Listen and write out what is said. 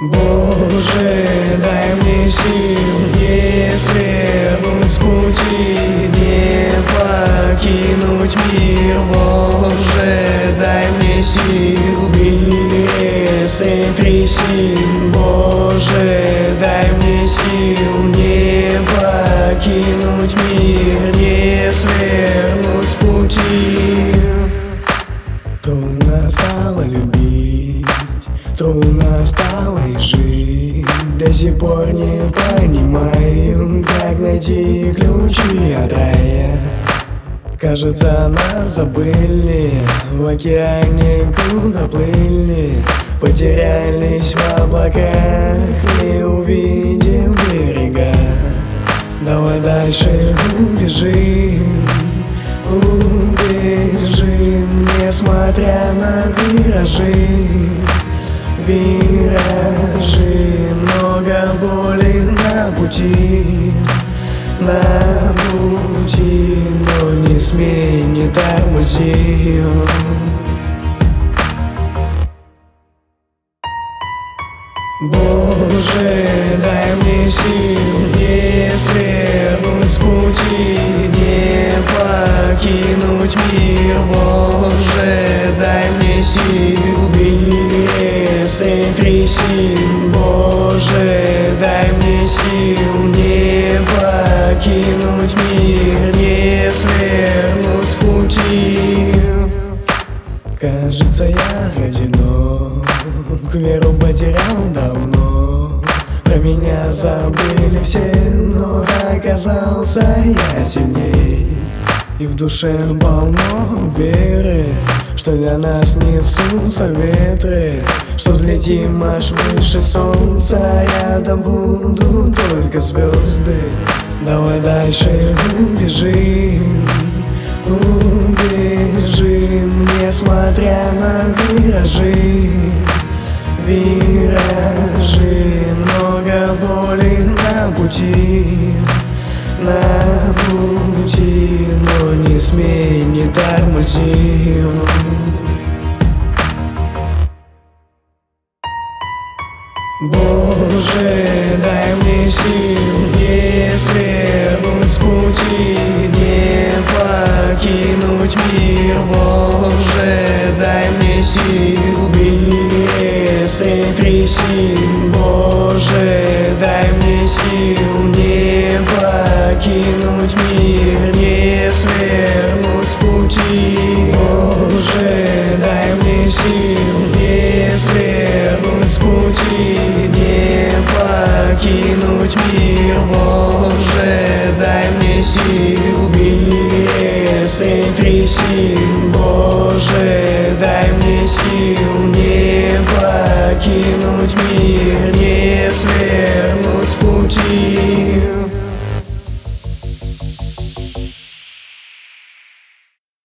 Боже, дай мне сил не свернуть с пути, не покинуть мир. Боже, дай мне сил, если присил, Боже. До сих пор не понимаю, как найти ключи от рая. Кажется, нас забыли В океане куда плыли Потерялись в облаках и увидим берега. Давай дальше убежим Убежим, несмотря на виражи. Виражи Много боли на пути. На пути Но не смей, не тормози Боже, дай мне сил не свернуть с пути, трясин. Боже, дай мне сил не покинуть мир, не свернуть с пути. Кажется, я одинок Веру потерял давно Про меня забыли все Но оказался я сильней И в душе полно веры Что для нас несутся ветры Что взлетим аж выше солнца Рядом будут только звезды. Давай дальше убежим Убежим, несмотря на виражи. Виражи, много боли на пути На пути, но не смей, не тормози Боже, дай мне сил не свернуть с пути, не покинуть мир. Боже, дай мне сил перестрель трясин. Боже, дай мне сил не покинуть мир, свернуть с пути. Боже, дай мне сил не свернуть с пути Не покинуть мир. Боже, дай мне сил Если трясин, Боже,